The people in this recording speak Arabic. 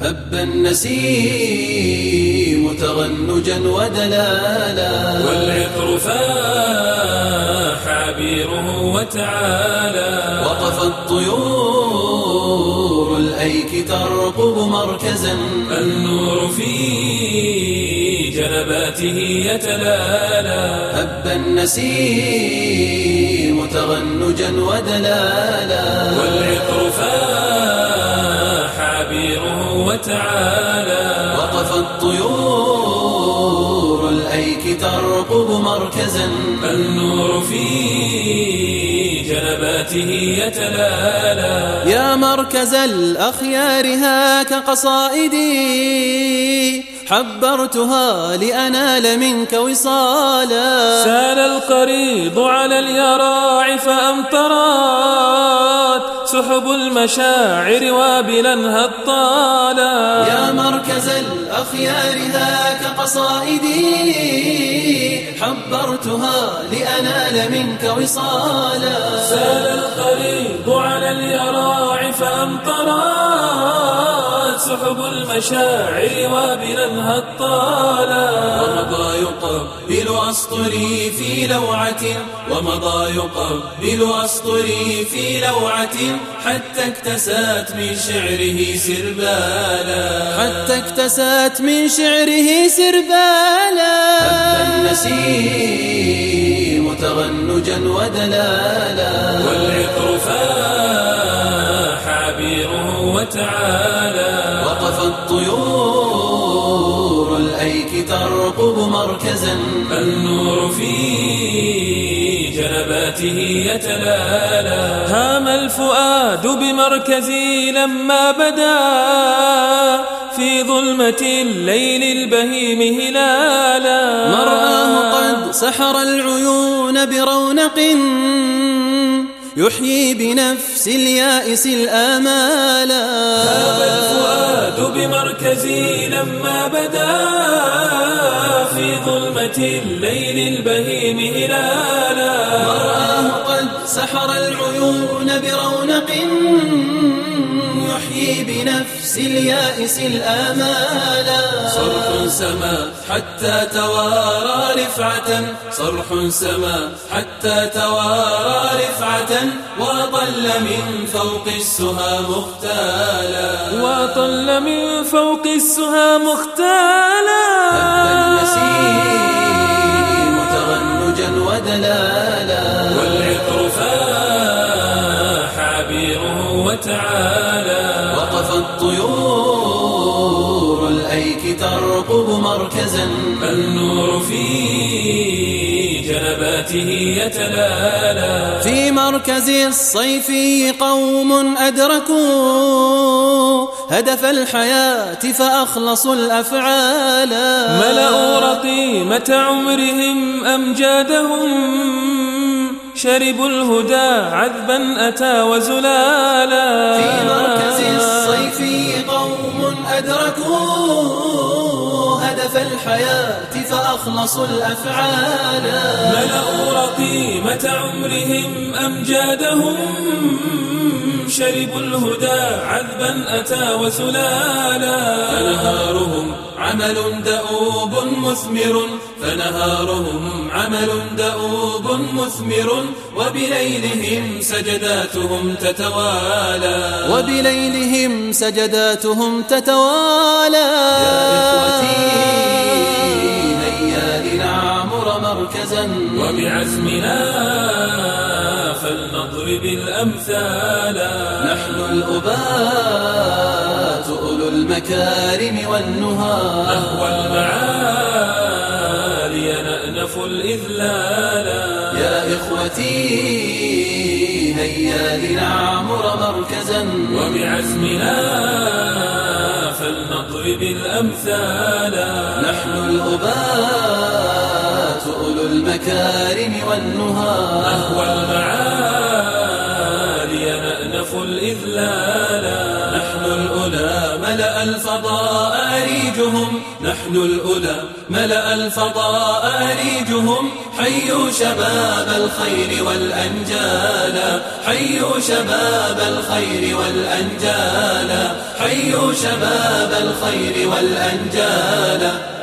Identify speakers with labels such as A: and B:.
A: هب النسيم تغنجا ودلالا
B: والعطر فاح عبيره وتعالى
A: وقف الطيور الأيك ترقب مركزا
B: النور في جنباته يتلالى
A: هب النسيم تغنجا ودلالا
B: والعطر فاح وتعالى.
A: وقف الطيور الأيك ترقب مركزا.
B: النور في جنباته يتلالى.
A: يا مركز الأخيار هاك قصائدي. حبرتها لأنال منك وصالا.
B: سال القريض على اليراع فأمطرت سحب المشاعر وابلا هطالا.
A: يا مركز الأخيار هاك قصائدي حبرتها لأنال منك وصالا.
B: سال القريض على اليراع فأمطرت سحب المشاعر وابلا هطالا
A: ومضى يقبل أسطري في لوعة ومضى يقبل أسطري في لوعة حتى اكتسات من شعره سربالا. حتى اكتسات من شعره سربالا. هب النسيم تغنجا ودلالا.
B: والعطر عبيره وتعالى.
A: وقف الطيور الأيك ترقب مركزا.
B: النور في جنباته يتلالى. هام الفؤاد بمركزي لما بدا. في ظلمة الليل البهيم هلالا.
A: مرآه قد سحر العيون برونق. يحيي بنفس اليائس الآمالا
B: هام الفؤاد بمركزي لما بدا. في ظلمة الليل البهيم هلالا.
A: مرآه قد سحر العيون برونق يحيي بنفس اليائس الآمالا صرح سما حتى توارى رفعة. صرح سما حتى توارى رفعة. وطل من فوق السها مختالا.
B: وطل من فوق السها مختالا.
A: هب النسيم تغنجا ودلالا.
B: والعطر فاح عبيره وتعالى.
A: مركزا.
B: النور في جنباته يتلالى
A: في مركز الصيف قوم أدركوا هدف الحياة فأخلصوا الأفعال.
B: ملأوا رقيمة عمرهم أمجادهم شربوا الهدى عذبا أتى وزلالا.
A: في مركز الصيف قوم أدركوا هدف الحياة فأخلصوا الأفعال.
B: ملأوا رقيمة عمرهم أمجادهم شربوا الهدى عذبا أتى وسلالا.
A: فنهارهم عمل دؤوب مثمر. فنهارهم عمل دؤوب مثمر. وبليلهم سجداتهم تتوالى. وبليلهم سجداتهم تتوالى. يا إخوتي
B: الأمثال
A: نحن الأبات أولو المكارم والنهى.
B: نهوى المعالي نأنف الإذلال.
A: يا إخوتي هيا لنعمر مركزا.
B: وبعزمنا فلنضرب الأمثال.
A: نحن الأبات أولو المكارم والنهى.
B: نهوى المعالي الإذلال
A: نحن الأولى ملأ الفضاء أريجهم. نحن الأولى ملأ الفضاء أريجهم. حيوا شباب الخير والأنجال. حيوا شباب الخير والأنجال. حيوا شباب الخير والأنجال.